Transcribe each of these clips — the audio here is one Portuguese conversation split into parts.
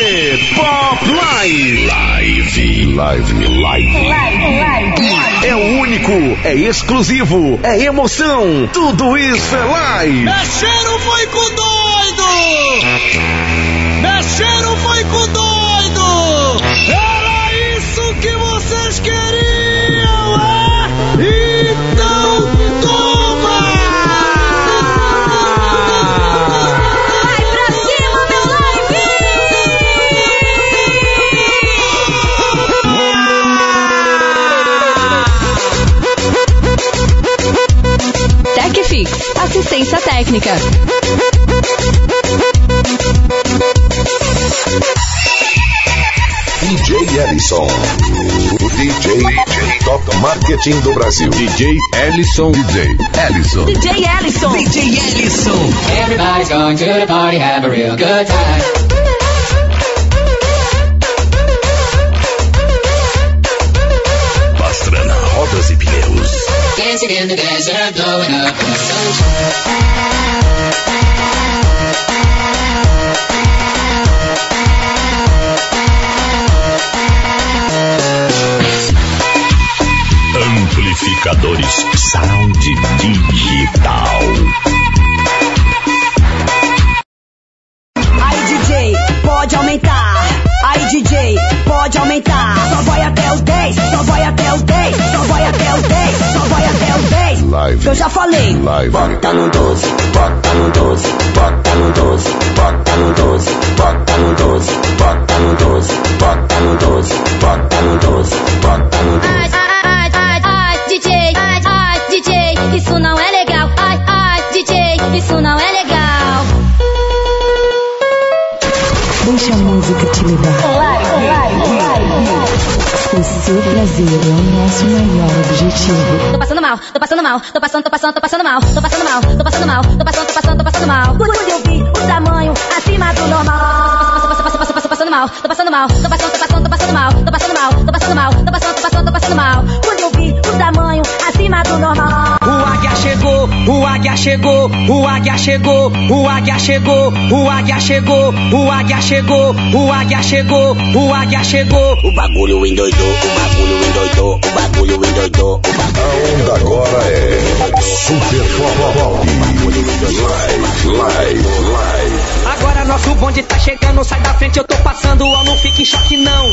Super Pop Live. Live. Live. Live. É o único, é exclusivo, é emoção. Tudo isso é live. Mexeram foi com doido! Mexeram foi com doido! Técnica. DJ Ellison. O DJ, Top Marketing do Brasil. DJ Ellison. DJ Ellison. DJ Ellison. DJ Ellison. Everybody's going to the party, have a real good time. Dancing in the desert, blowing up the sunshine. Amplificadores Sound Digital. Falei. Live. Bota no 12, bota no 12, bota no 12, bota no 12, bota no 12, bota no 12, bota no 12, bota no 12, bota prazer é o nosso maior objetivo. Tô passando mal, tô passando mal, tô passando, tô passando, tô passando mal, tô passando mal, tô passando mal, tô passando, tô passando, tô passando mal. Quando eu vi o tamanho acima do normal. Tô passando, tô passando, tô passando mal, tô passando mal, tô passando, tô passando, tô passando mal, tô passando mal, tô passando mal, chegou, o águia chegou, o águia chegou, o águia chegou, o águia chegou, o águia chegou, o águia chegou. O bagulho endoidou, o bagulho endoidou, o bagulho endoidou, o bagulho A onda agora é Super Pop. Live, live, live. Nosso bonde tá chegando, sai da frente, eu tô passando, ó, não fique em choque não.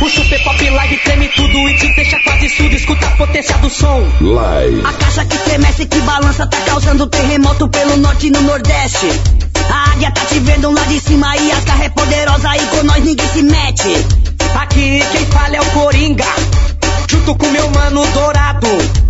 O Super Pop Live treme tudo e te deixa quase surdo, escuta a potência do som. Live. A caixa que tremece, que balança, tá causando terremoto pelo norte e no nordeste. A águia tá te vendo lá de cima e a carra é poderosa e com nós ninguém se mete. Aqui quem fala é o Coringa, junto com meu mano Dourado.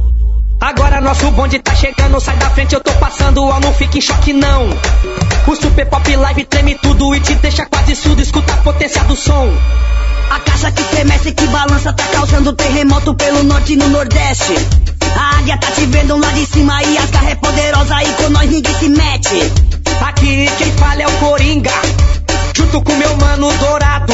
Agora nosso bonde tá chegando, sai da frente, eu tô passando, ó, não fique em choque não. O Super Pop Live treme tudo e te deixa quase surdo, escuta a potência do som. A caixa que tremece, que balança, tá causando terremoto pelo norte e no nordeste. A águia tá te vendo lá de cima e a carra é poderosa e com nós ninguém se mete. Aqui quem fala é o Coringa, junto com meu mano Dourado.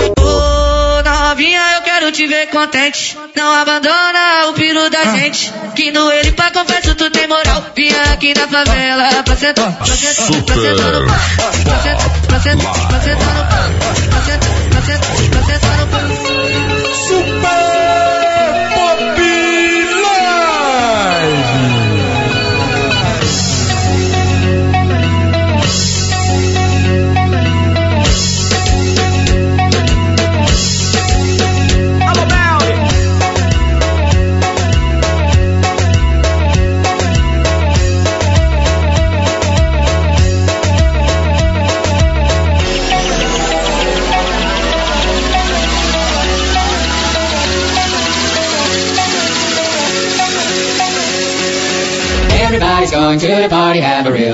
Novinha, eu quero te ver contente. Não abandona o piro da gente. Que no ele pra confesso tu tem moral. Vinha aqui na favela pra sentar, pra sentar, pra sentar no pau. Pra sentar. Pra sentar, pra sentar,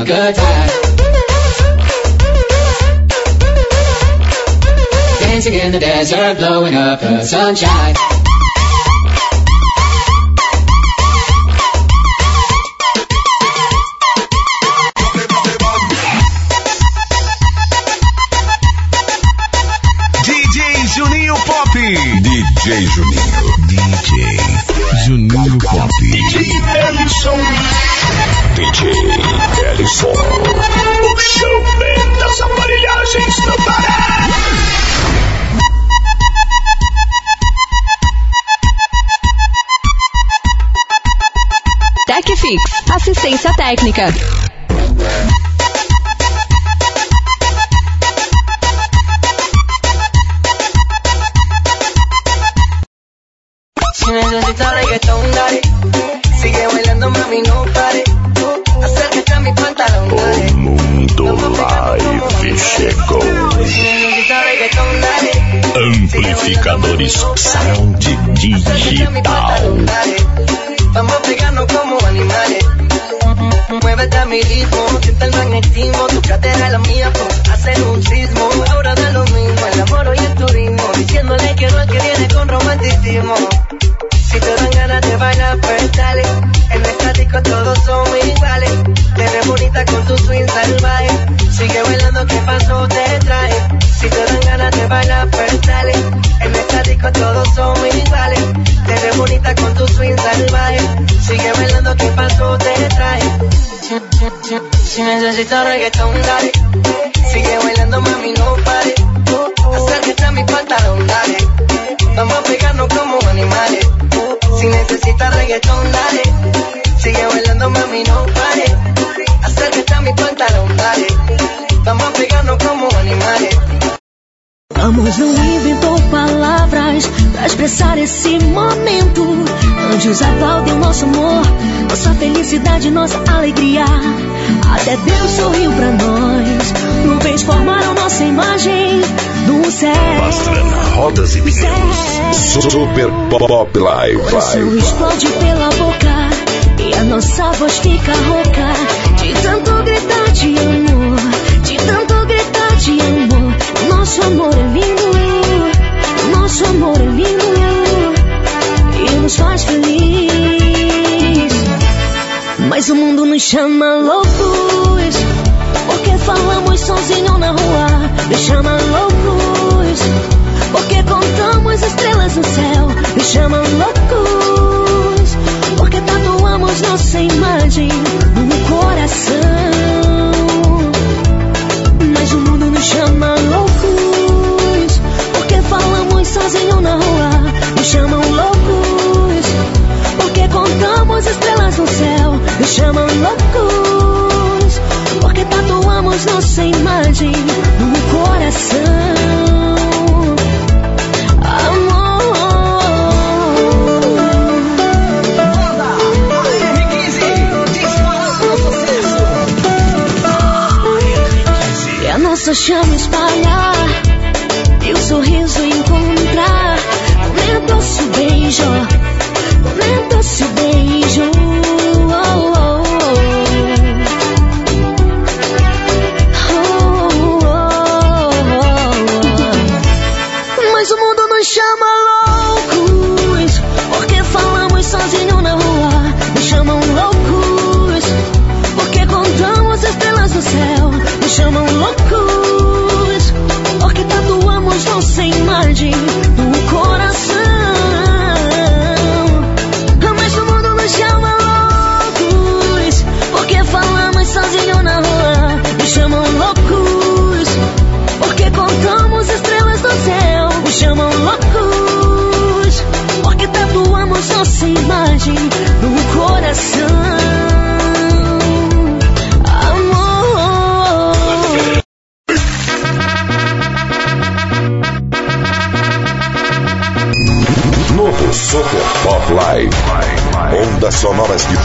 good time. Dancing in the desert, blowing up the sunshine. Dale. Vamos a pegarnos como animales. Si necesitas reggaetón, dale. Sigue bailando, mami, no pare. Acércate a mi pantalón, dale. Vamos a pegarnos como animales. Amor não inventou palavras pra expressar esse momento. Anjos aplaudem o nosso amor, nossa felicidade, nossa alegria. Até Deus sorriu pra nós. Nuvens formaram nossa imagem no céu. Pastrana, rodas e pneus. Super Pop Live. Coração explode pela boca e a nossa voz fica rouca de tanto gritar de amor, de tanto gritar de amor. Nosso amor é lindo, nosso amor é lindo e nos faz feliz. Mas o mundo nos chama loucos porque falamos sozinho na rua. Nos chama loucos porque contamos estrelas no céu. Nos chama loucos porque tatuamos nossa imagem no coração. Mas o mundo nos chama loucos porque falamos sozinho na rua. Nos chamam loucos porque contamos estrelas no céu. Nos chamam loucos porque tatuamos nossa imagem no coração. E a nossa chama espalhar E o sorriso encontrar Comenta se o beijo Comenta se o beijo chamam loucos Porque tatuamos nossa imagem no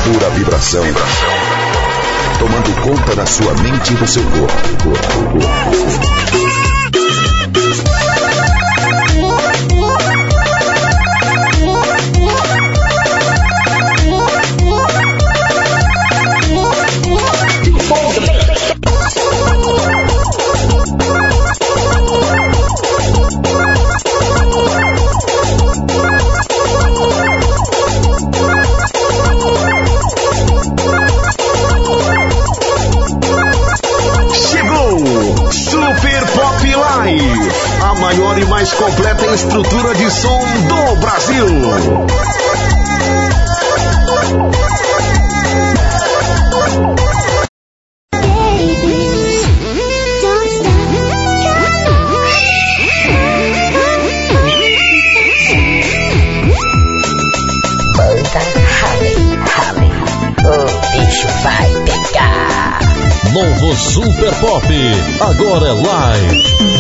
pura vibração. Tomando conta da sua mente e do seu corpo. Super mais completa estrutura de som do Brasil. Novo Super Pop, agora é live.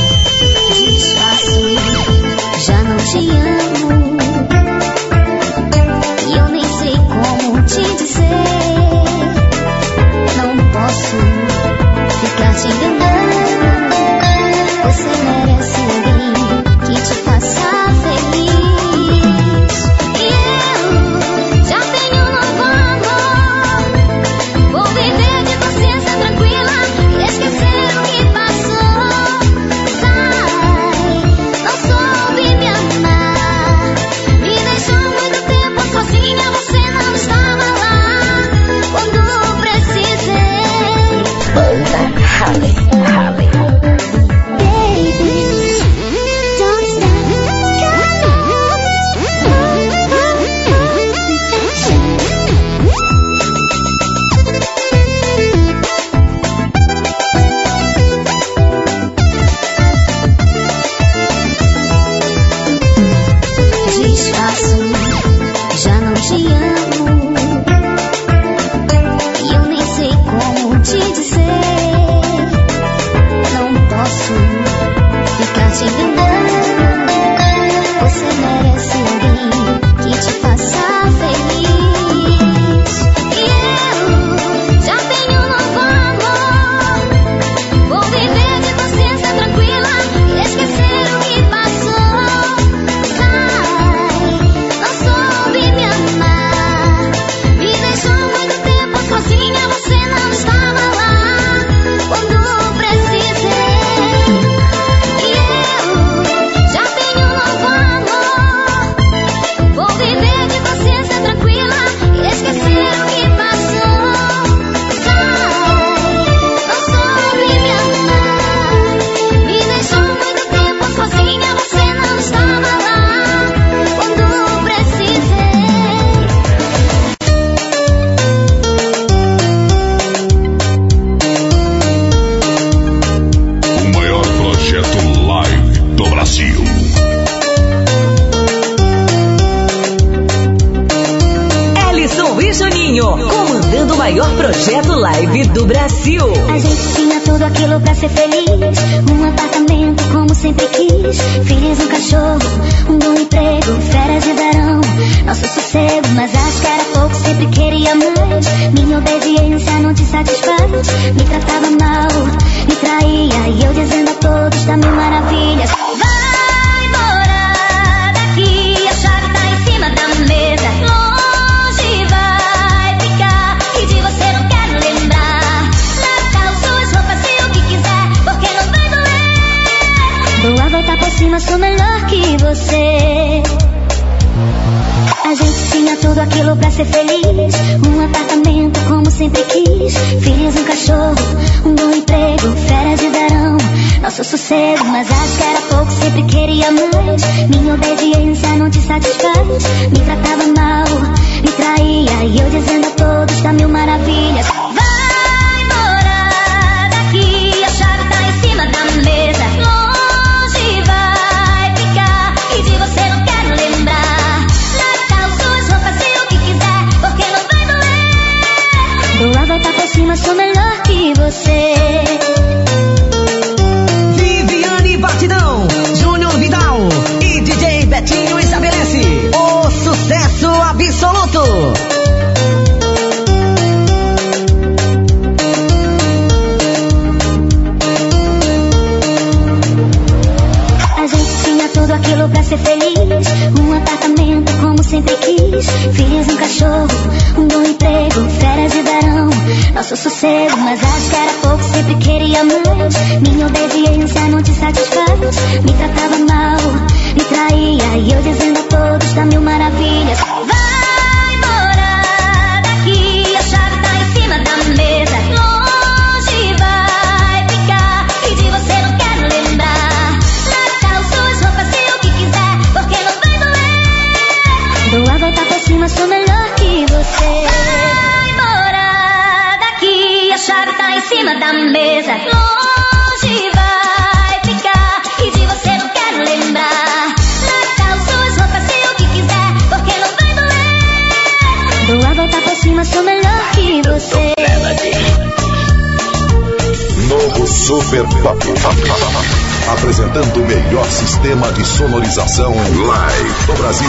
Apresentando o melhor sistema de sonorização live do Brasil.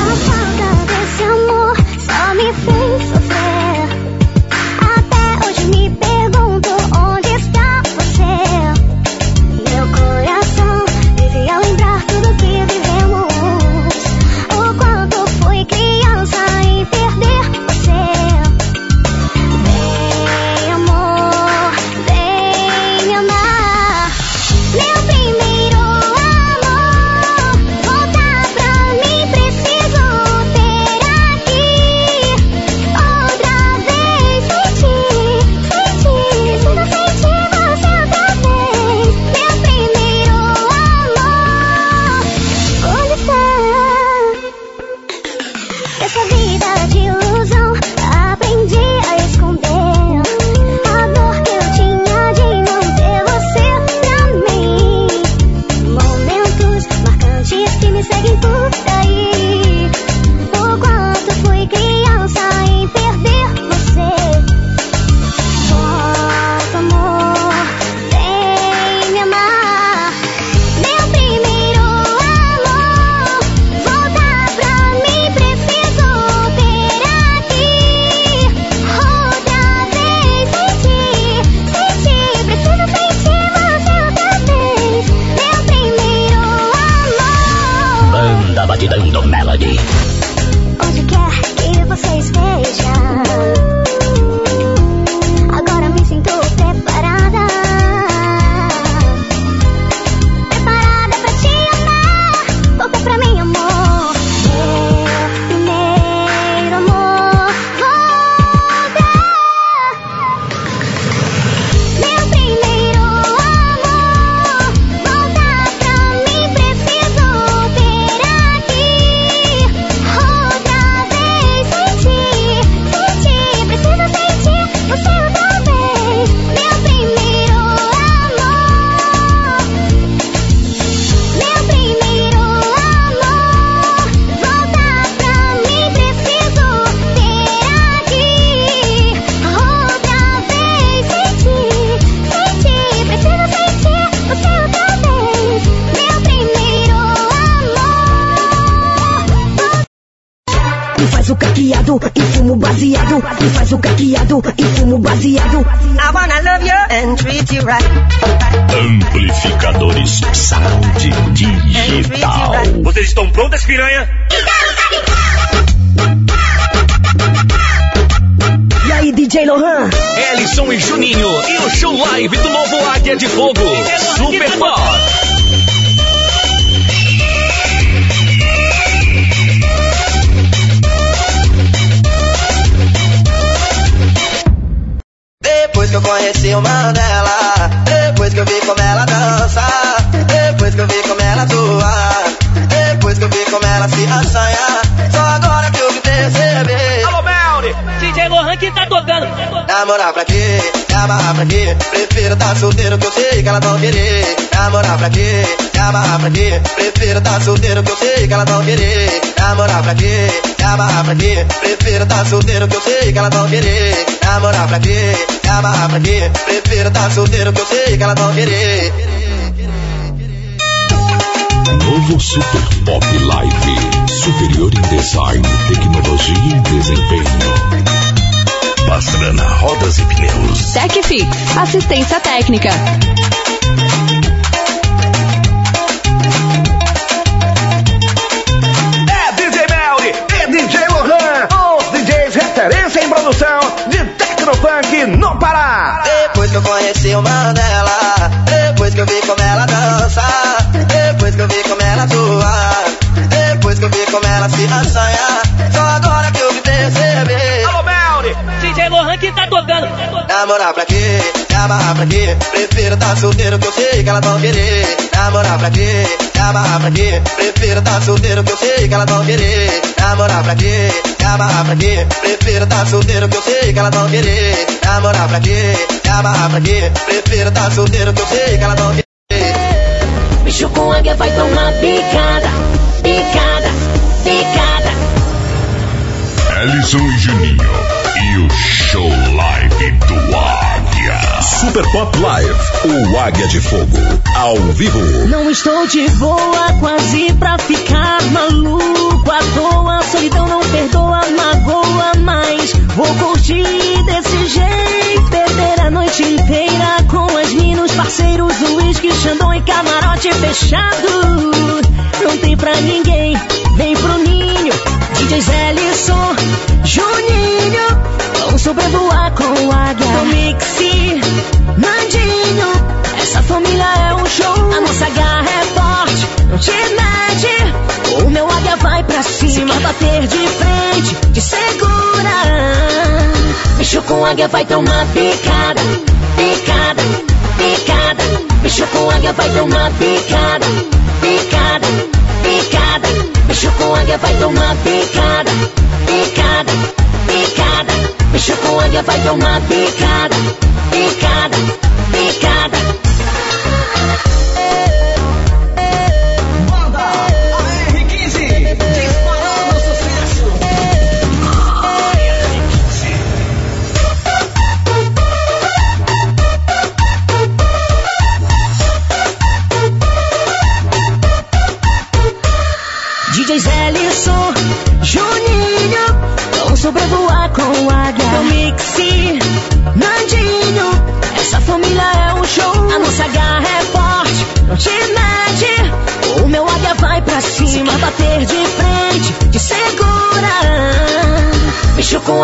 Esse amor só me fez sofrer. Me seguem por solteiro que eu sei que elas vão querer. Namorar pra quê? Me amarrar pra quê? Prefiro tá solteiro que eu sei que elas vão querer. Namorar pra quê? Me amarrar pra quê? Prefiro tá solteiro que eu sei que elas vão querer. Novo Super Pop Live. Superior em design, tecnologia e desempenho. Pastrana Rodas e Pneus. TecFix, assistência técnica. Referência em produção de Tecnofunk no Pará. Depois que eu conheci o Mandela, depois que eu vi como ela dança, depois que eu vi como ela atua, depois que eu vi como ela se assanha, só agora Namorar pra quê? Me amarrar pra quê? Prefiro tá solteiro que eu sei que elas vão querer. Namorar pra quê? Me amarrar pra quê? Prefiro tá solteiro que eu sei que elas vão querer. Namorar pra quê? Me amarrar pra quê? Prefiro tá solteiro que eu sei que elas vão querer. Namorar pra quê? Me amarrar pra quê? Prefiro tá solteiro que eu sei que elas vão querer. Bicho com águia vai tomar picada, picada, picada. Ellison e Juninho. E o show live do. Super Pop Live, o Águia de Fogo, ao vivo. Não estou de boa, quase pra ficar maluco à toa. Solidão não perdoa, magoa, mas vou curtir desse jeito. Perder a noite inteira com as minas, parceiros, uísque, xandão e camarote fechado. Não tem pra ninguém, vem pro ninho. DJs Ellison, Juninho, vamos sobrevoar com águia. Mixi, Nandinho, essa família é um show. A nossa garra é forte, não te mede. O meu águia vai pra cima, bater de frente, te segura. Mexeu com águia, vai tomar picada, picada, picada. Mexeu com águia, vai tomar picada, picada, picada. Mexeu com águia, vai tomar picada, picada, picada. Mexeu com águia, vai tomar picada, picada, picada.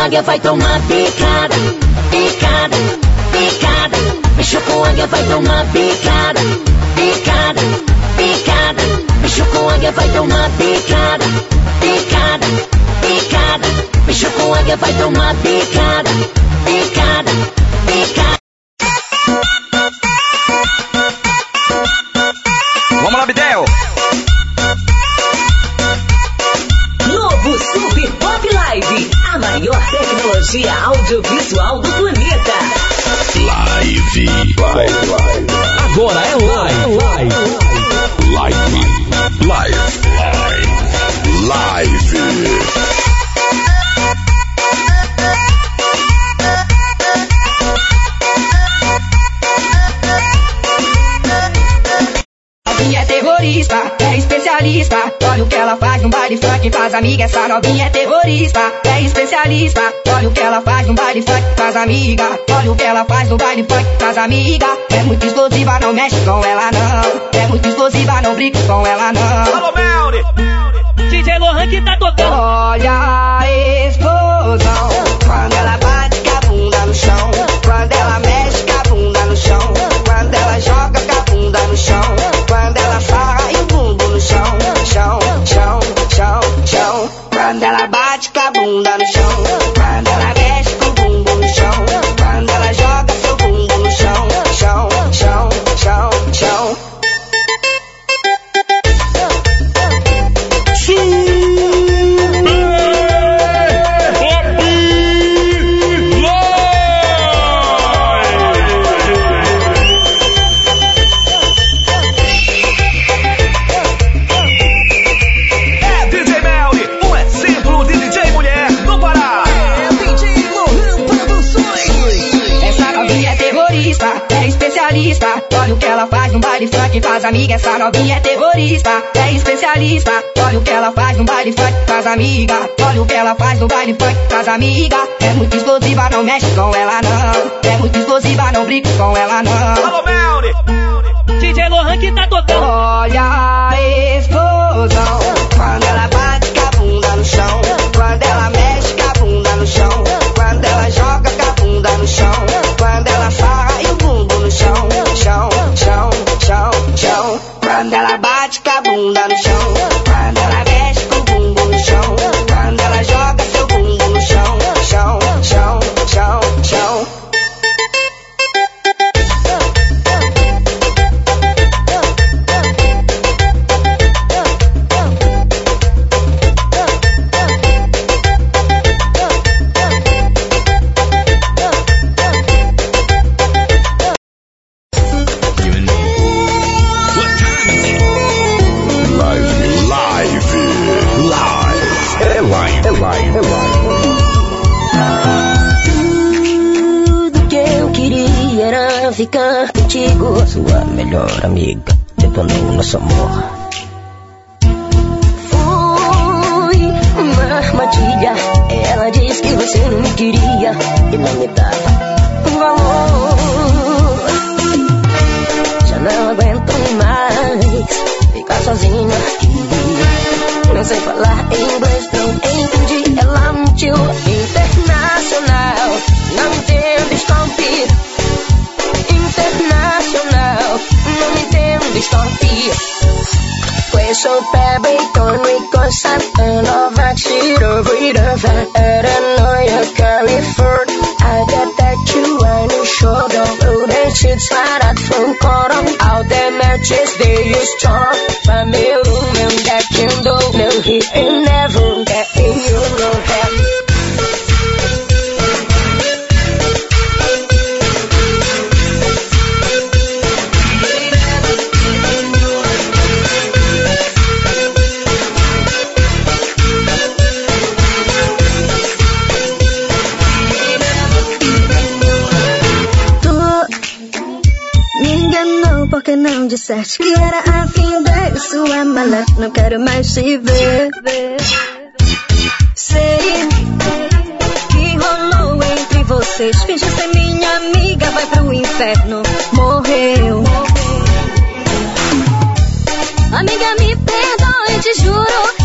Águia, vai tomar picada, picada, picada. Mexeu com águia, vai tomar picada, picada, picada. Mexeu com águia, vai tomar picada, picada, picada. Mexeu com águia, vai tomar picada, picada, picada. Tecnologia audiovisual do planeta. Live. Live. Agora é live. Live. Live. Live. Live. É terrorista, especialista. Olha o que ela faz no baile funk, faz amiga. Essa novinha é terrorista, é especialista. Olha o que ela faz no baile funk, faz amiga. Olha o que ela faz no baile funk, faz amiga. É muito explosiva, não mexe com ela não. É muito explosiva, não brinca com ela não. Alô, Melri. DJ Lohan que tá tocando. Olha a explosão. Quando ela bate com a bunda no chão. Quando ela mexe com a bunda no chão. Quando ela joga com a bunda no chão. Quando ela sarra chão. Chão, chão, chão, chão. Quando ela bate com a bunda no chão. Especialista. Olha o que ela faz no baile funk, faz amiga. Essa novinha é terrorista, é especialista. Olha o que ela faz no baile funk, faz amiga. Olha o que ela faz no baile funk, faz amiga. É muito explosiva, não mexe com ela não. É muito explosiva, não brinca com ela não. Alô, Melri. DJ Lohan que tá tocando. Olha a explosão. Quando ela bate com a bunda no chão. Quando ela mexe com a bunda no chão. Quando ela joga com a bunda no chão. Bate com a Sua melhor amiga detonou nosso amor. Foi uma armadilha. Ela disse que você não me queria e não me dava valor. Já não aguento mais ficar sozinho aqui. Não sei falar inglês, não entendi. Ela mentiu so fair beton because I'm an overachiever breed of Illinois California I detect you when you show the blue shit's right at phone call out their matches they use charm. Family que era afim de sua mala. Não quero mais te ver. Sei que rolou entre vocês. Finge ser minha amiga, vai pro inferno. Morreu. Amiga, me perdoe, te juro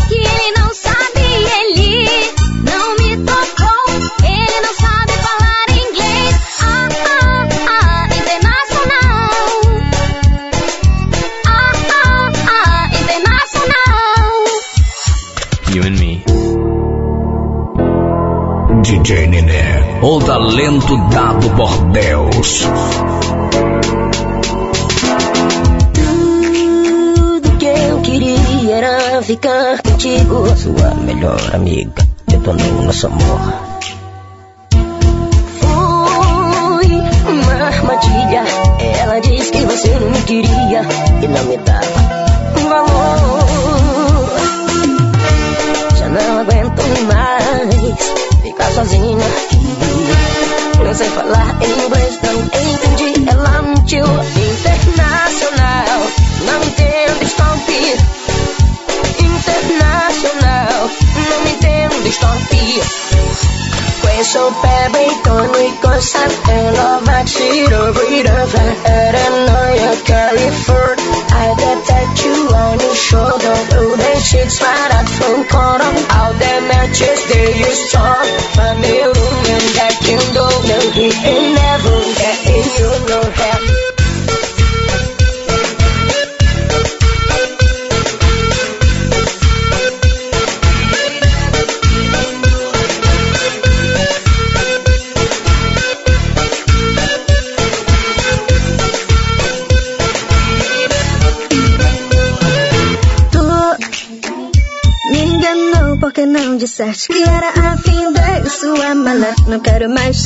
Nené, o talento dado por Deus. Tudo que eu queria era ficar contigo. Sua melhor amiga detonou nosso amor. Foi uma armadilha. Ela disse que você não me queria Just stay use tongue. Não quero mais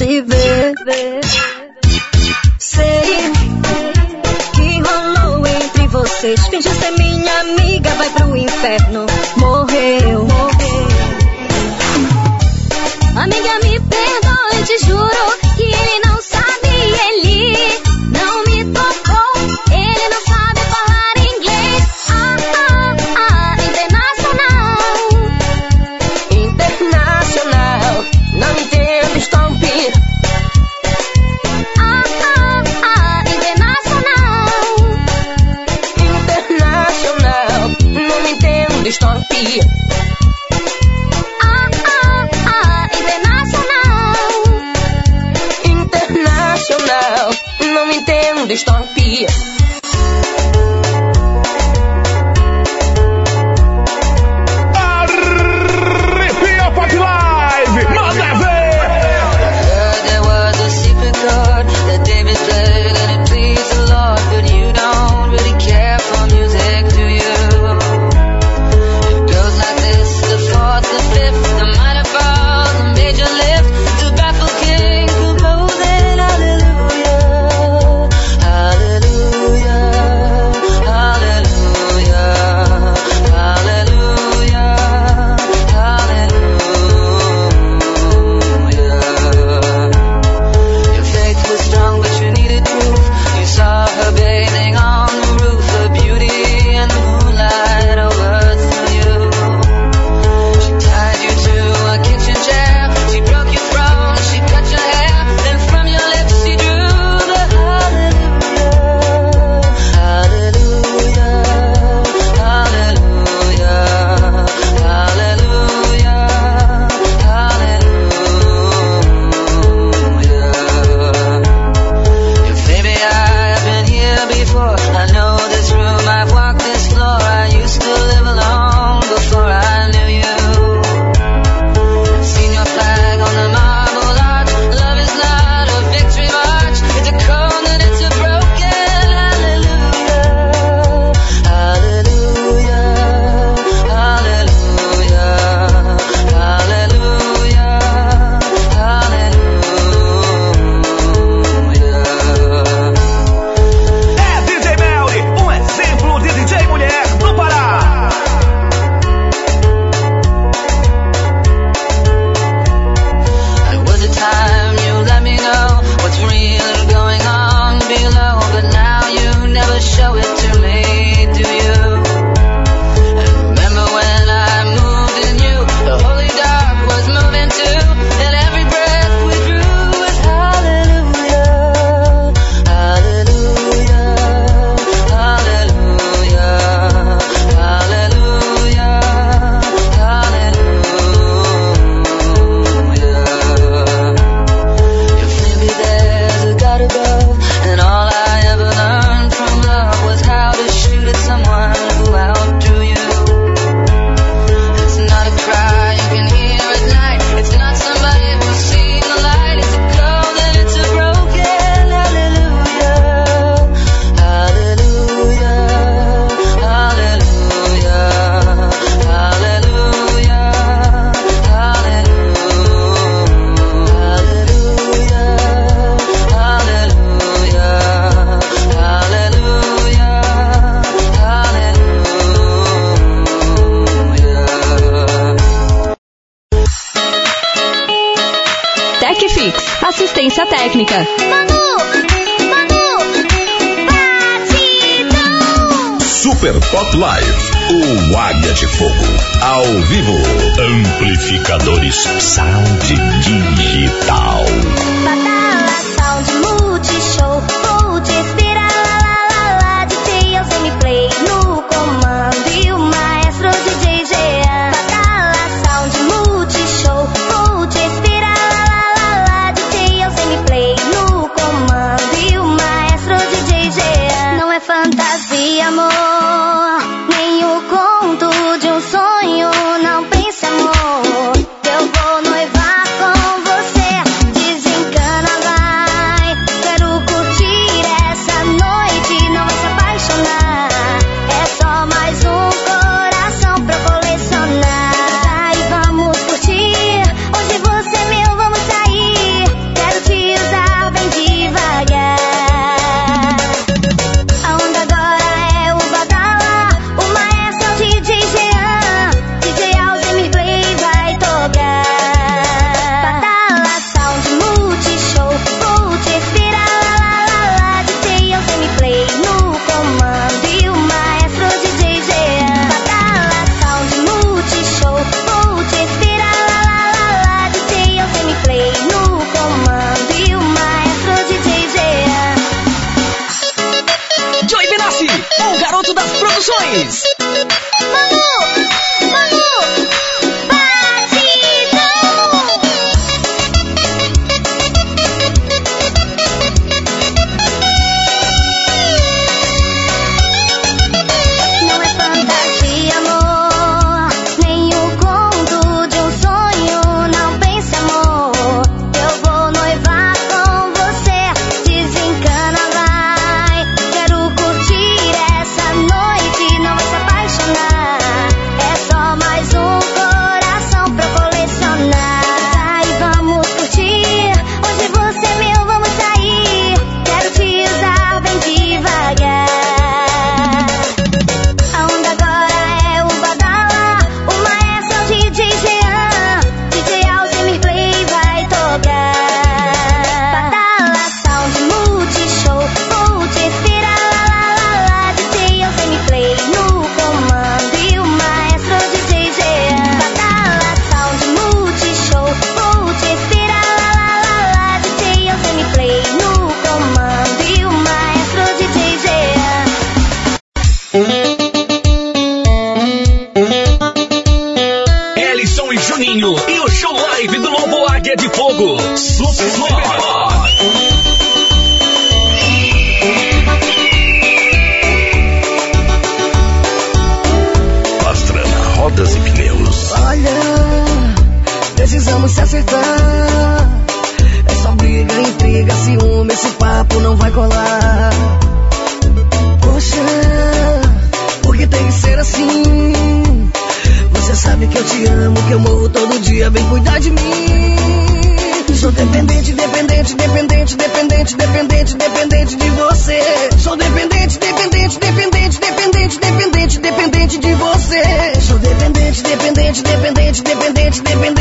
sniffing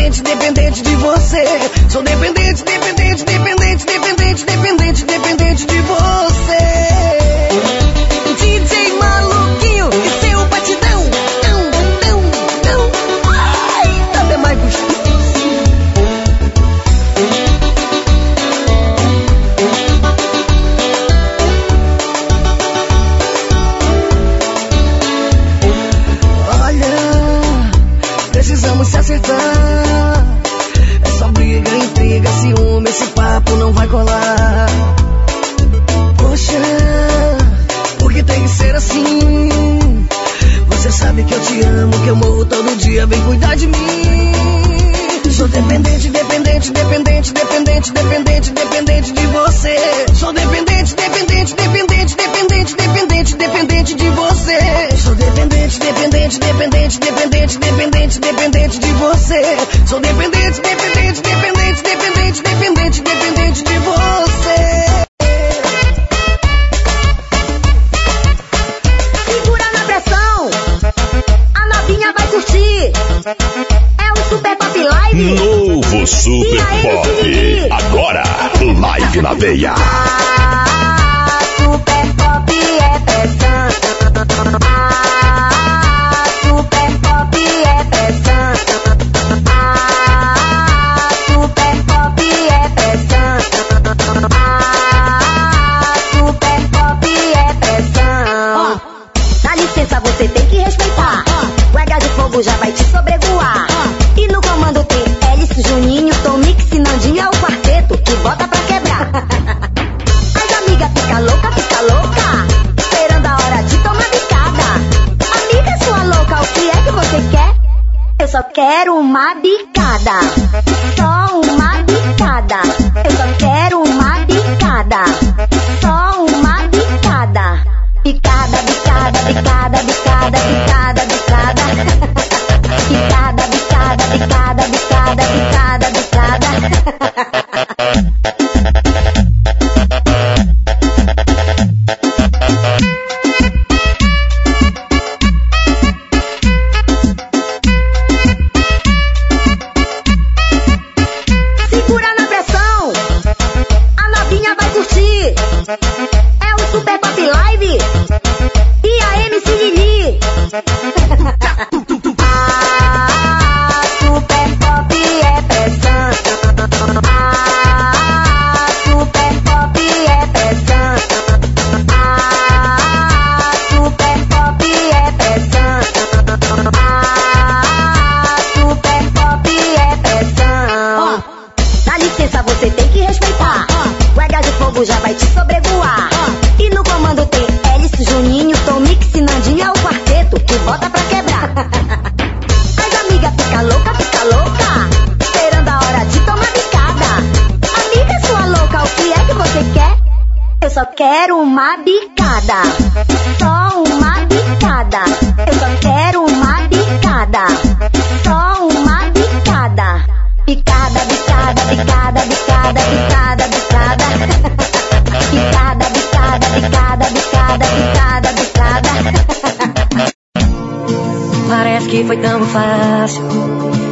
foi tão fácil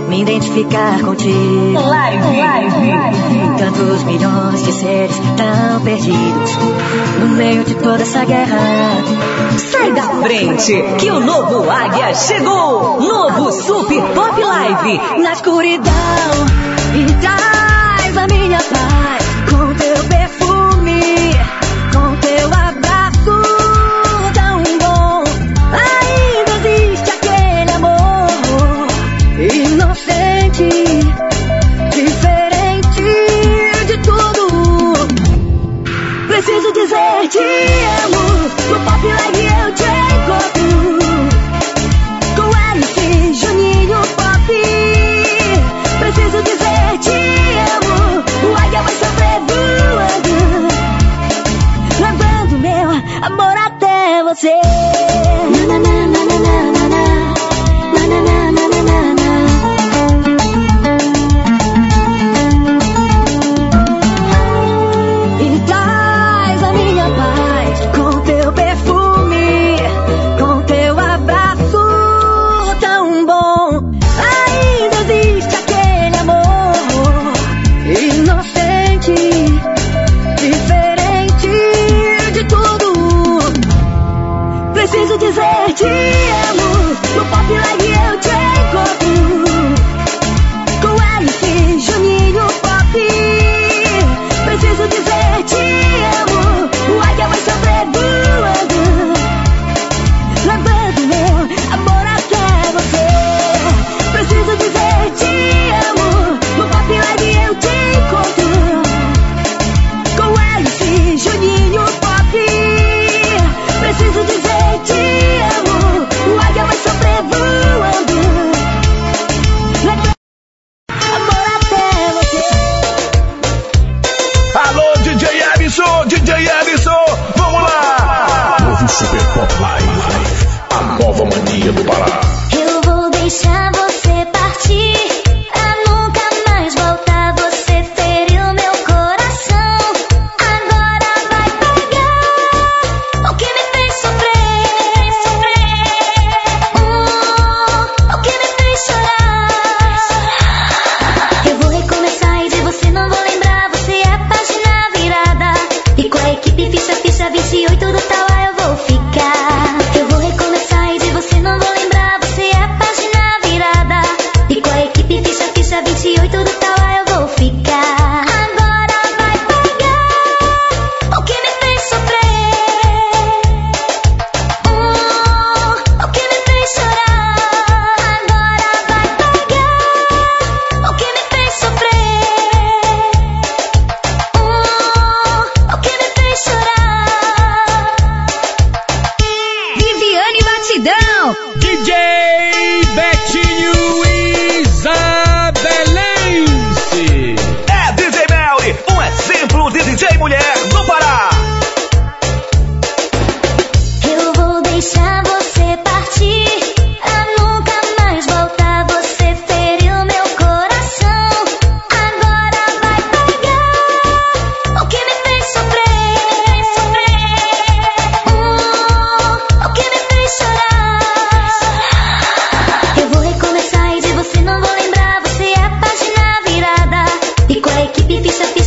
me identificar contigo. Live, live. Tantos milhões de seres tão perdidos no meio de toda essa guerra. Sai da frente, que o novo Águia chegou! Novo Super Pop Live, na escuridão, e traz a minha paz.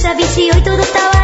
Camisa 28 do Tauá.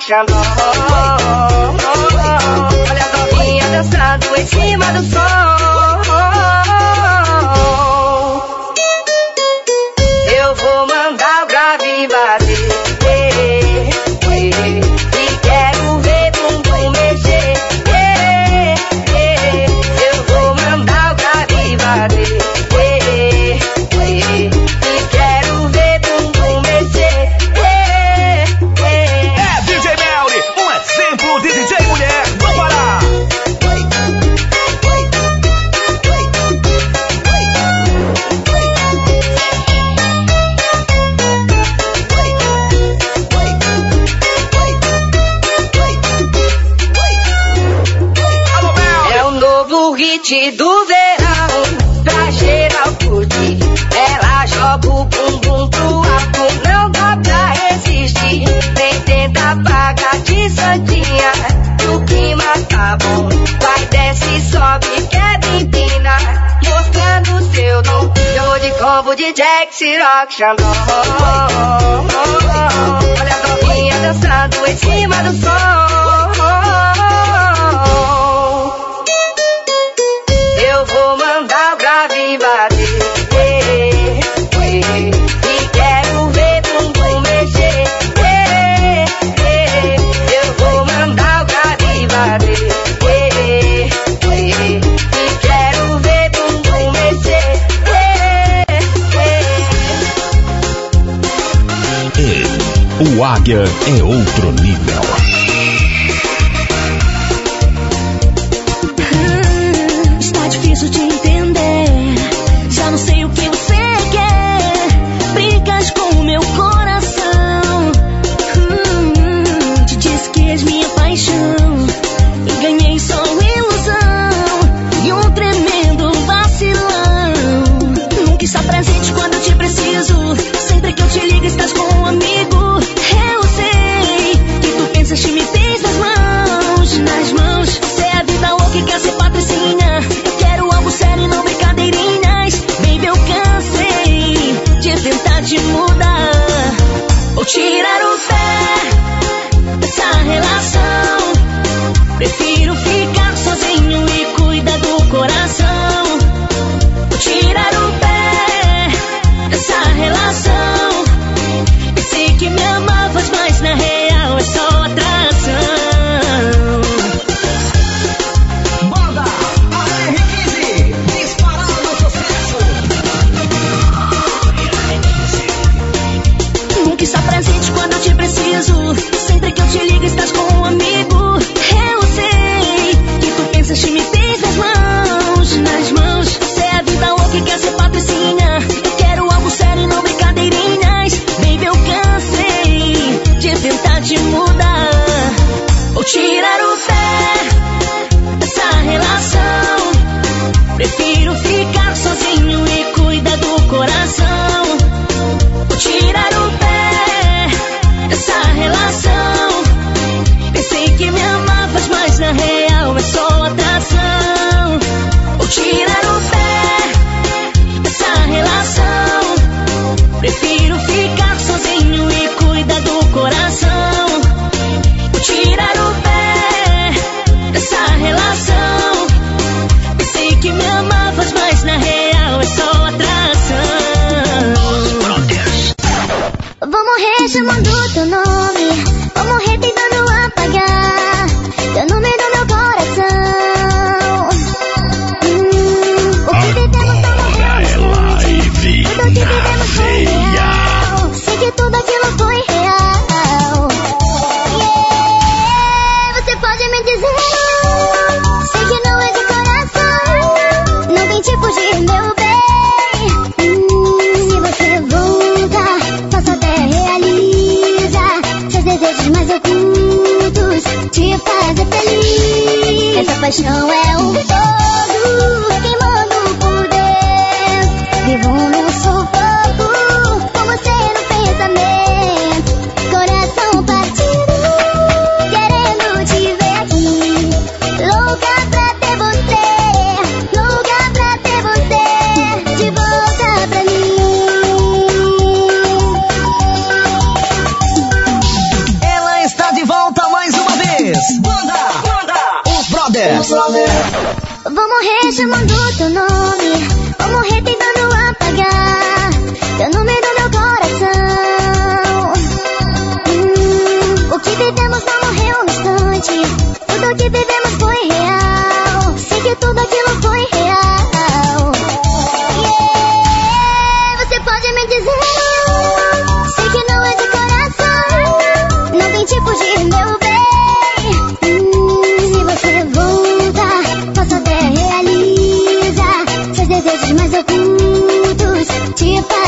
chandelier. Noite do verão, pra geral curtir. Ela joga o bumbum pro alto, não dá pra resistir. Vem tenta pagar de santinha, o clima tá bom. Vai, desce, sobe, quebra, é empina, mostrando seu dom. Show de combo de Jack, Rock, Xandó. Olha a novinha dançando em cima do sol. Águia é outro nível.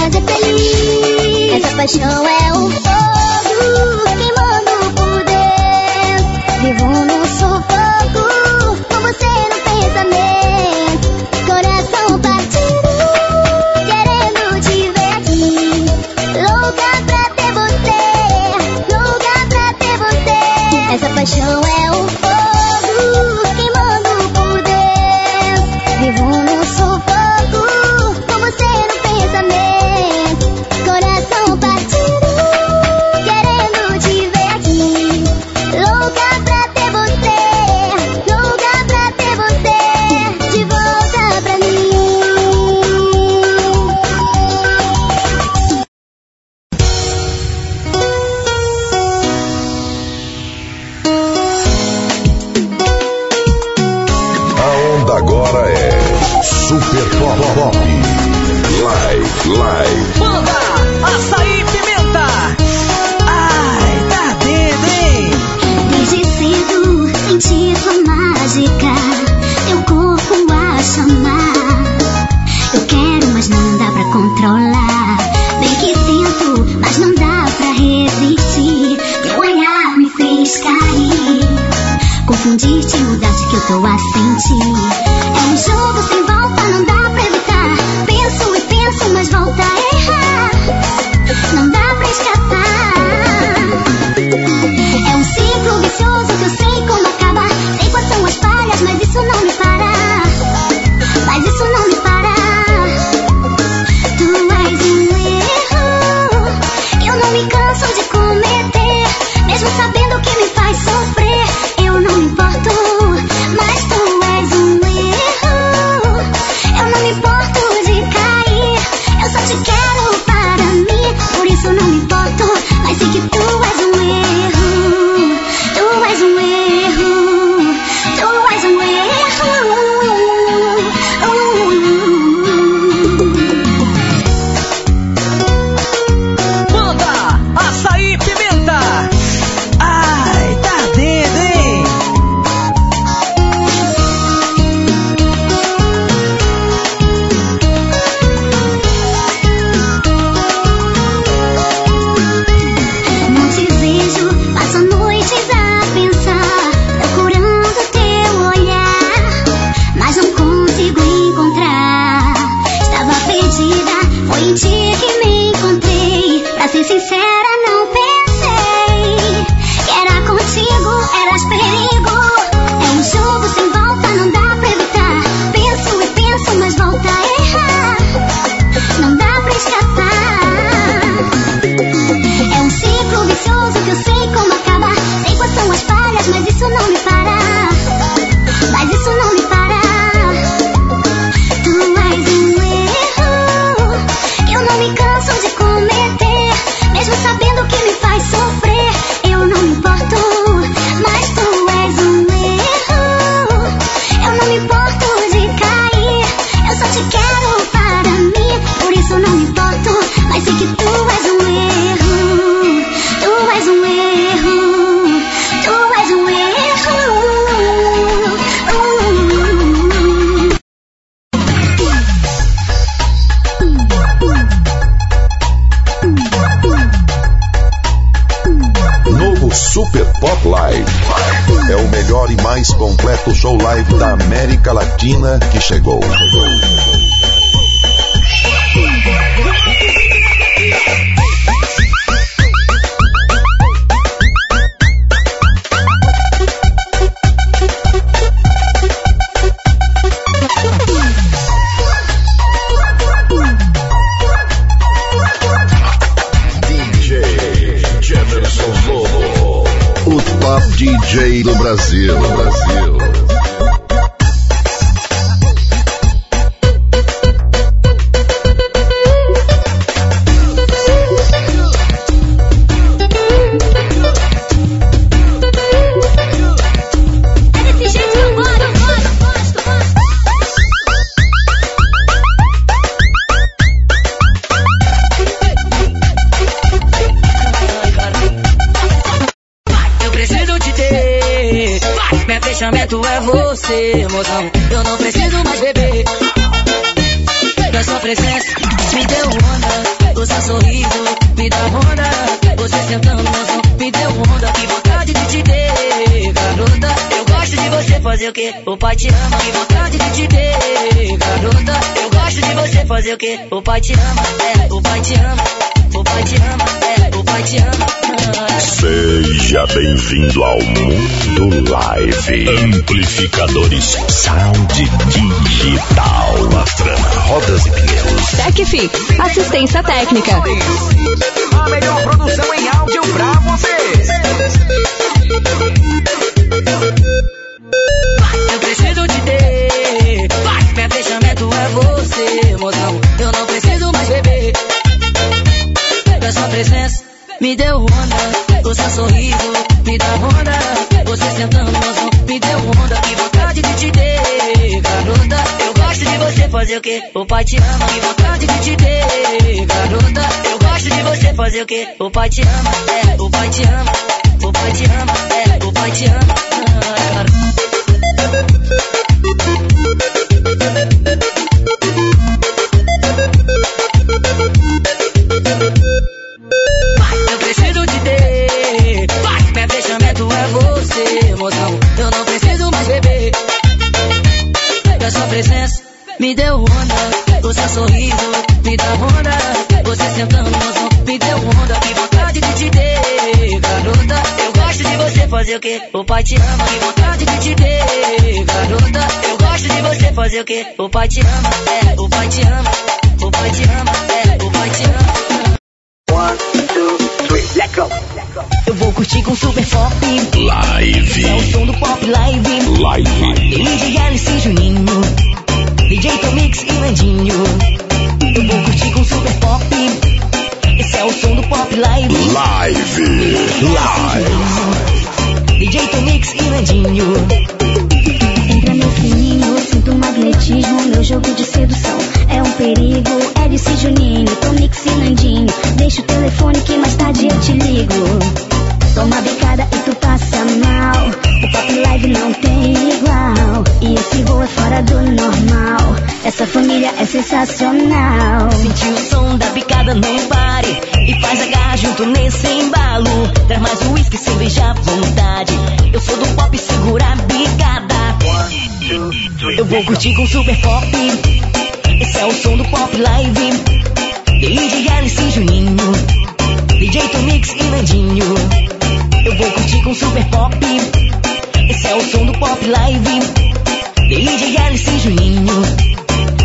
Fazer feliz. Essa paixão é um fogo ago. Presença me deu onda. O seu sorriso me dá onda. Você sentando, mozão, me deu onda. Que vontade de te ter, garota. Eu gosto de você fazer o quê? O pai te ama. Que vontade de te ter, garota. Eu gosto de você fazer o quê? O pai te ama. É, o pai te ama. O te ama. É, o te ama. Seja bem-vindo ao Mundo Live. Amplificadores Sound Digital. Pastrana, rodas e pneus. TecFix, assistência técnica. A melhor produção em áudio pra vocês. Me deu onda. O seu sorriso me dá onda. Você sentando, mozão, me deu onda. Que vontade de te ter, garota. Eu gosto de você fazer o quê? O pai te ama. Que vontade de te ter, garota. Eu gosto de você fazer o quê? O pai te ama. É, o pai te ama. O pai te ama. É, o pai te ama. Ah, me deu onda. O seu sorriso me dá onda. Você sentando, mozão, me deu onda. Que vontade de te ter, garota. Eu gosto de você fazer o quê? O pai te ama. Que vontade de te ter, garota. Eu gosto de você fazer o quê? O pai te ama. É, o pai te ama. O pai te ama. É, o pai te ama. Eu vou curtir com super pop. Live. É o som do pop live. Live. DJ Alice Juninho. DJ Tomix e Nandinho. Eu vou curtir com super pop. Esse é o som do pop live. Live. Live. DJ Tomix e Nandinho. Entra meu fininho, sinto um magnetismo, meu jogo de sedução é um perigo. Hélice Juninho, Tomix e Nandinho, deixa o telefone que mais tarde eu te ligo. Toma bicada e tu passa mal, o pop live não tem igual. E esse voo é fora do normal, essa família é sensacional. Sentiu o som da picada, não pare. E faz a garra junto nesse embalo. Traz mais uísque, cerveja à vontade. Eu sou do pop, segura a bicada. Eu vou curtir com super pop. Esse é o som do pop live. DJ Alice Juninho. DJ Tomix e Nandinho. Eu vou curtir com super pop. Esse é o som do pop live. DJ Alice Juninho.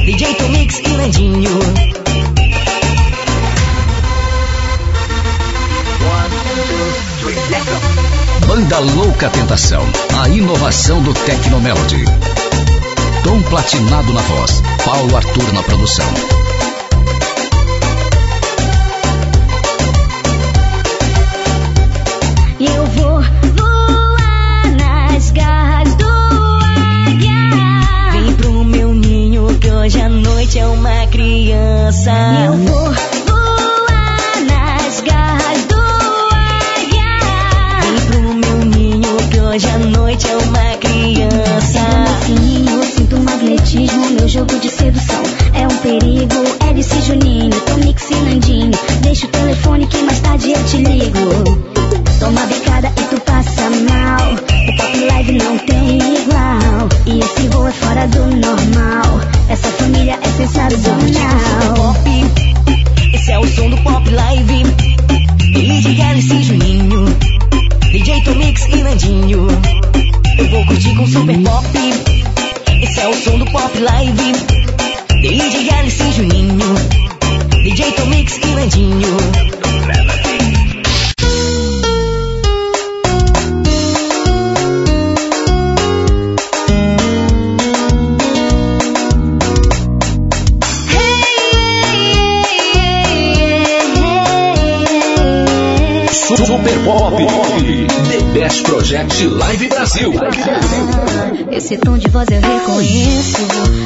DJ Tomix e Nandinho. Banda Louca Tentação, a inovação do Tecnomelody. Tom Platinado na voz, Paulo Arthur na produção. Eu uhum. vou voar nas garras do águia. Vem pro meu ninho que hoje à noite é uma criança. Fininho, sinto magnetismo, meu jogo de sedução. É um perigo, é de Juninho, Tomix e Nandinho. Deixa o telefone que mais tarde eu te ligo. Toma a bicada e tu passa mal. O pop live não tem igual. E esse voo é fora do normal. Essa família esse é o som do pop live. Billy Garris e Juninho. DJ Tomix e Nandinho. Eu vou curtir com super pop. Esse é o som do pop live. Billy Garris e Juninho. DJ Tomix e Nandinho. Pop, The Best Project Live Brasil. Esse tom de voz eu reconheço,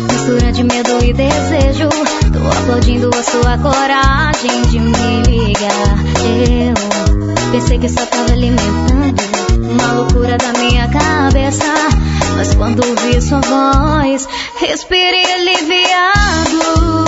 mistura de medo e desejo. Tô aplaudindo a sua coragem de me ligar. Eu pensei que só tava alimentando uma loucura da minha cabeça. Mas quando ouvi sua voz, respirei aliviado.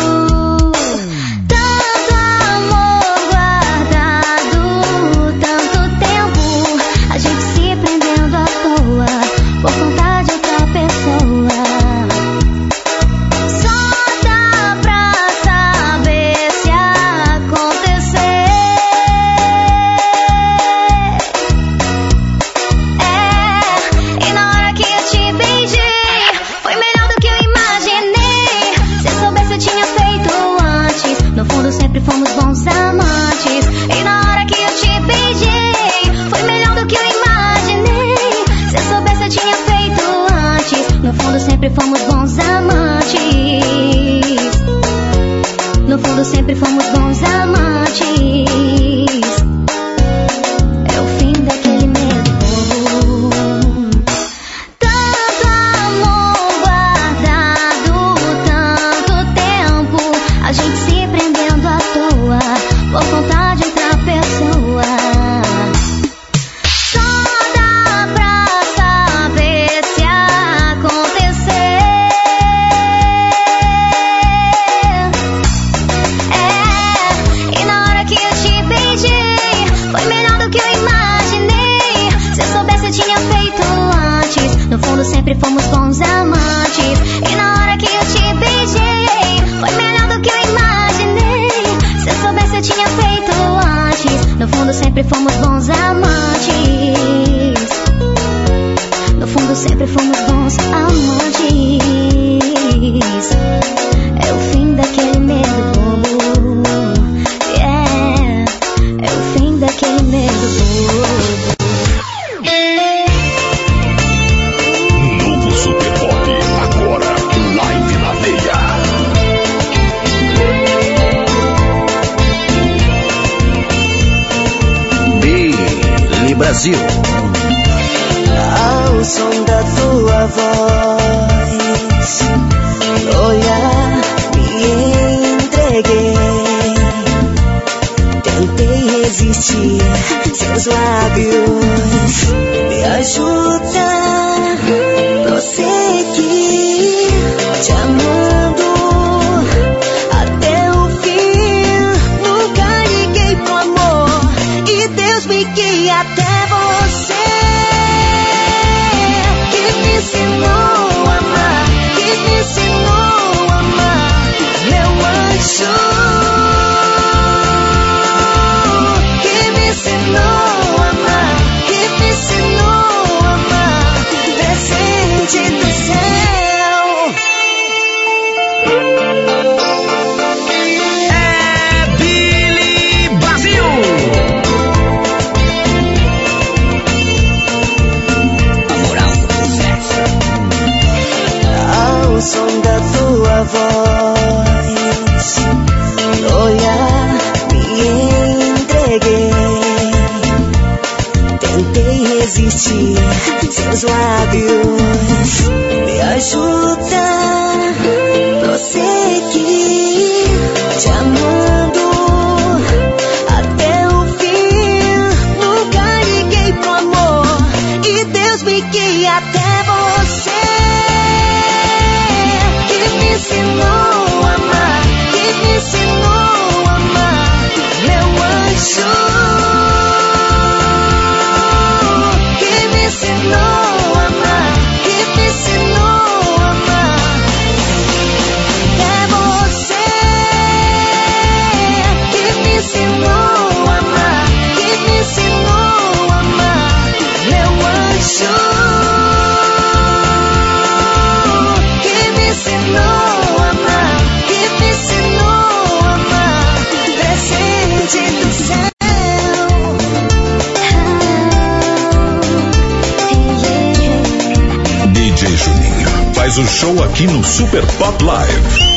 show aqui no Super Pop Live.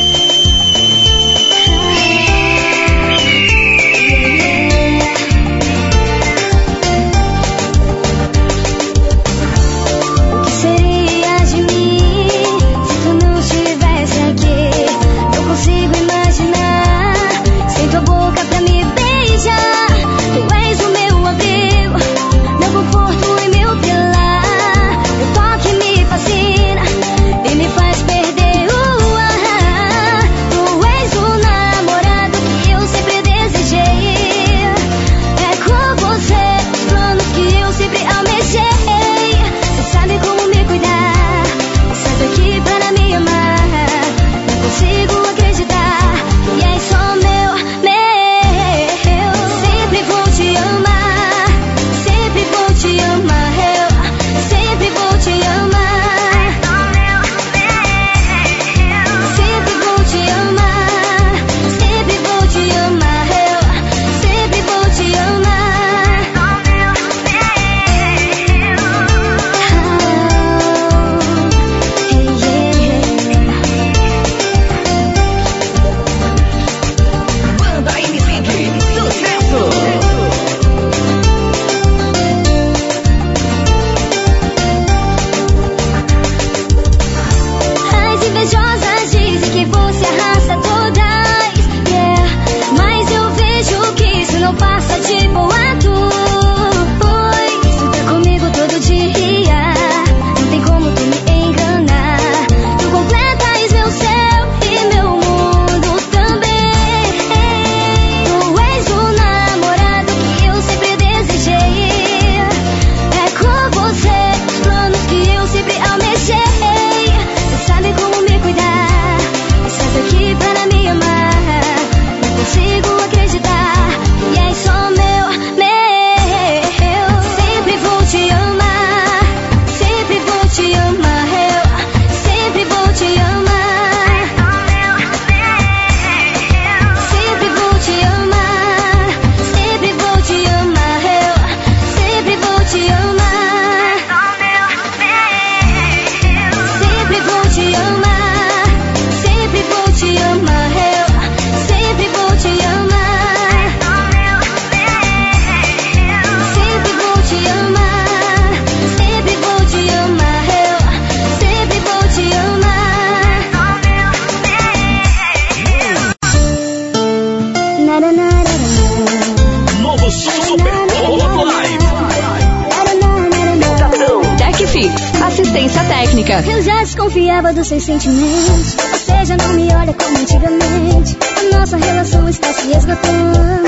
seus sentimentos. Ou seja, não me olha como antigamente. A nossa relação está se esgotando.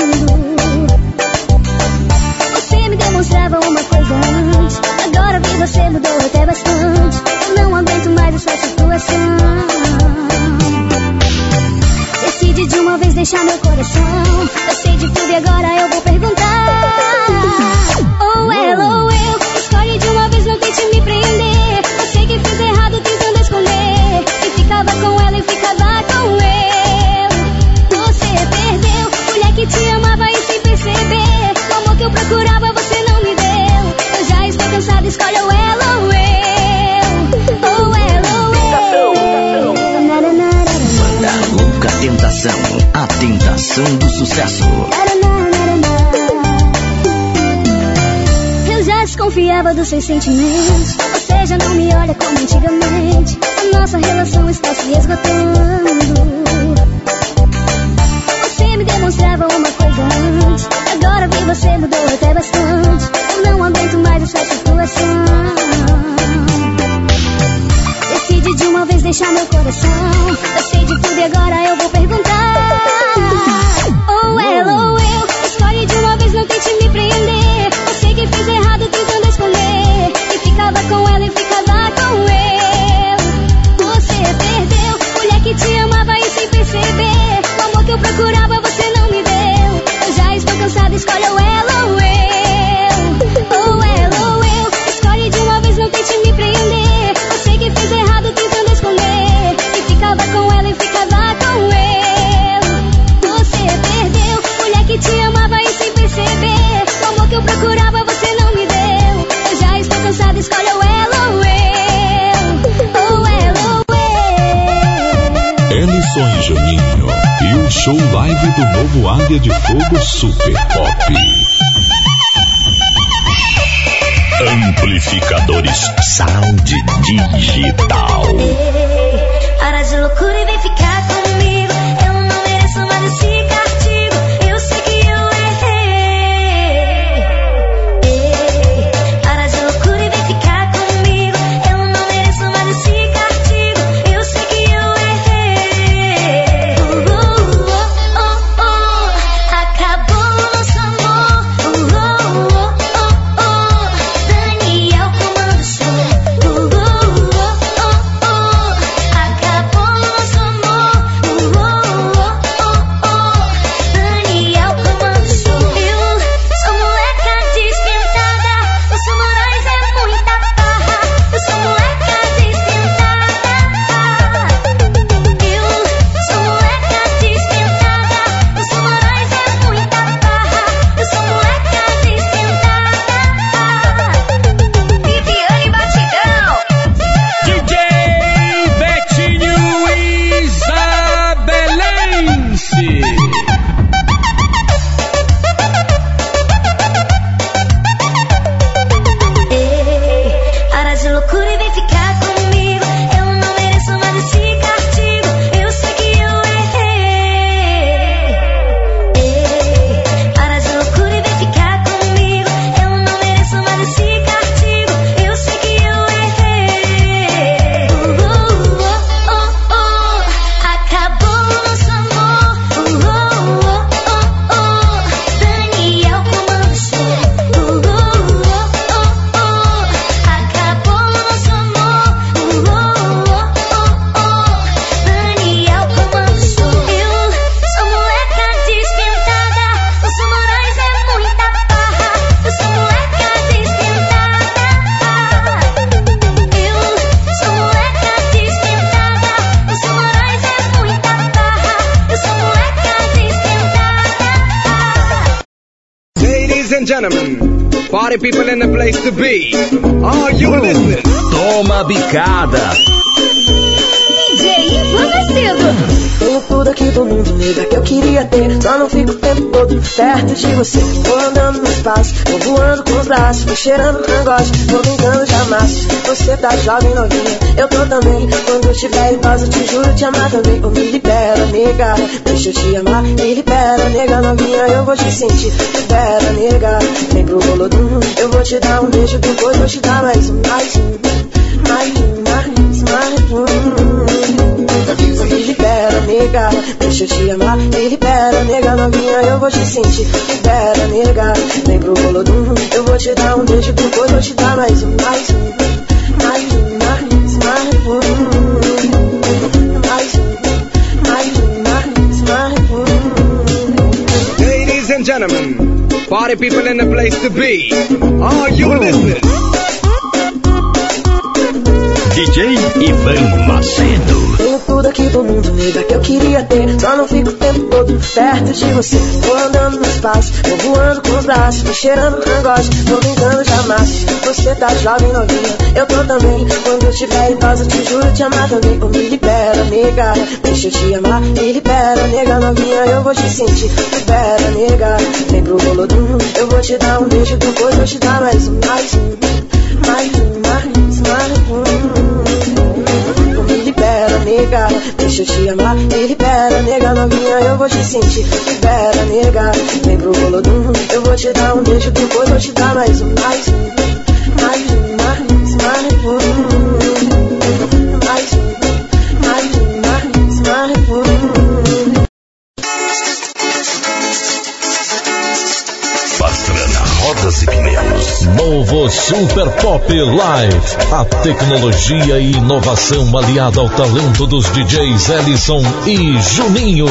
sem sentimentos. Place to be. Are you listening? Toma bicada. DJ Ivan Macedo. Tenho tudo aqui do mundo, nega, que eu queria ter. Só não fico o tempo todo perto de você. Vou andando no espaço, vou voando com os braços, vou cheirando cangote, vou brincando de amasso. Tá jovem, novinha, eu tô também. Quando eu tiver idosa, te juro te amar também. Oh, me libera, nega, deixa eu te amar. Me libera, nega, novinha, eu vou te sentir. Libera, nega, vem pro bolodum. Eu vou te dar um beijo, depois vou te dar mais um, mais um, mais um, mais, mais um. Me libera, nega, deixa eu te amar. Me libera, nega, novinha, eu vou te sentir. Libera, nega, vem pro bolodum. Eu vou te dar um beijo, depois vou te dar mais um, mais um, and gentlemen, party people in the place to be. Are you listening? DJ Ivan Macedo. Tudo aqui do mundo, nega, que eu queria ter. Só não fico o tempo todo perto de você. Vou andando no espaço, vou voando com os braços, vou cheirando cangote, vou brincando de amasso. Você tá jovem, novinha, eu tô também. Quando eu tiver idosa, te juro te amar também. Oh, me libera, nega, deixa eu te amar. Me libera, nega, novinha, eu vou te sentir. Libera, nega, vem pro bolodum. Eu vou te dar um beijo, depois vou te dar mais um, mais um, mais um, mais, mais um. Libera, nega, deixa eu te amar. Me libera, nega, novinha, eu vou te sentir. Libera, nega, vem pro bolodum. Eu vou te dar um beijo, depois vou te dar mais um, mais um, mais um, mais, mais um. Rodas e Pneus. Novo Super Pop Live. A tecnologia e inovação aliada ao talento dos DJs Ellison e Juninho.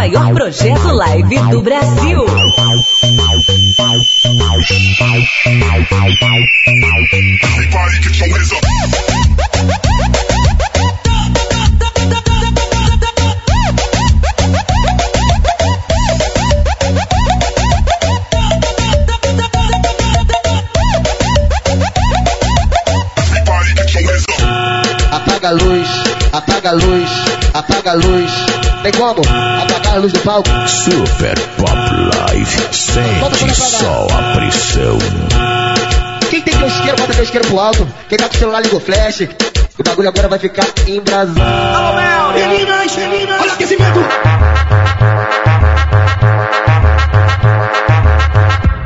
Maior projeto live do Brasil. Apaga a luz, apaga a luz, apaga a luz. Tem como? Apagar a luz do palco? Super Pop Live. Sente só a pressão. Quem tem teu isqueiro, bota teu isqueiro pro alto. Quem tá com o celular, liga o flash. O bagulho agora vai ficar embrasado. Alô, Mel! Meninas, meninas! Olha o aquecimento!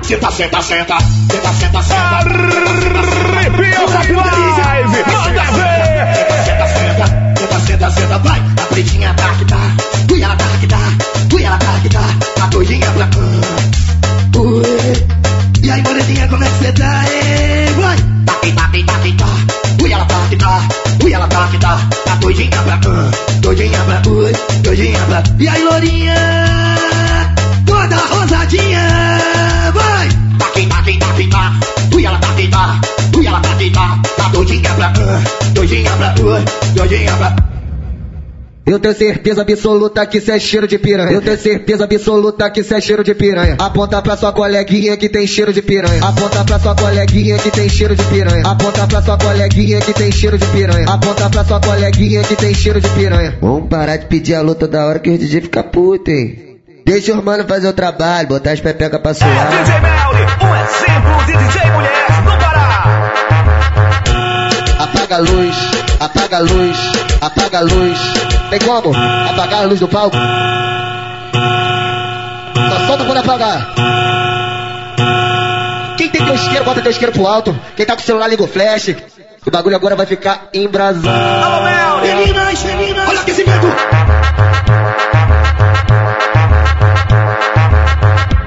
Senta, senta, senta! Senta, senta, senta! Arrepia essa live! Manda ver! Senta, senta, vai! A pretinha tá que tá, ui, ela tá que tá, ui, ela tá que tá, a doidinha pra cá. Ui, e aí, moreninha, como é que cê tá, ei? Vai! Tá que tá, tá, que tá, ui, ela tá que tá, ui, ela tá que tá, a doidinha pra cá, doidinha pra, ui, doidinha pra. E aí, lourinha? toda rosadinha, vai! Tá que tá, tá, que tá, ui, ela tá que tá, ui, ela tá que tá, tá doidinha pra, uh, doidinha pra, ui, doidinha pra. Eu tenho certeza absoluta que cê é cheiro de piranha. Eu tenho certeza absoluta que cê é cheiro de piranha. Aponta pra sua coleguinha que tem cheiro de piranha. Aponta pra sua coleguinha que tem cheiro de piranha. Aponta pra sua coleguinha que tem cheiro de piranha. Aponta pra sua coleguinha que tem cheiro de piranha. Vamos parar de pedir a luta da hora que o DJ fica puto, hein? Deixa os mano fazer o trabalho, botar as pepecas pra suar. DJ Melly, um exemplo de DJ mulher no Pará. Apaga a luz, apaga a luz, apaga a luz. Tem como? Apagar a luz do palco? Só solta quando apagar. Quem tem teu isqueiro, bota teu isqueiro pro alto. Quem tá com o celular, liga o flash. O bagulho agora vai ficar embrasado. Alô, Mel! Meninas, meninas! Olha o aquecimento!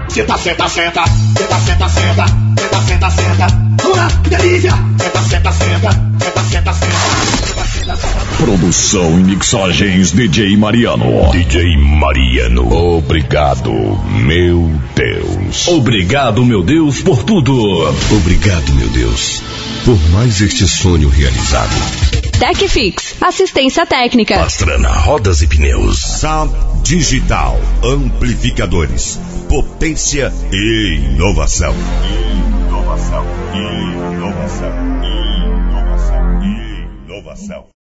Senta, senta, senta, senta, senta, senta, senta, senta, senta. Que delícia! Senta, senta, senta, senta, senta, senta. Produção e mixagens DJ Mariano. DJ Mariano. Obrigado, meu Deus. Obrigado, meu Deus, por tudo. Obrigado, meu Deus, por mais este sonho realizado. TecFix, assistência técnica. Pastrana Rodas e Pneus. Sound Digital. Amplificadores. Potência e inovação. Inovação. Inovação. Inovação. Inovação.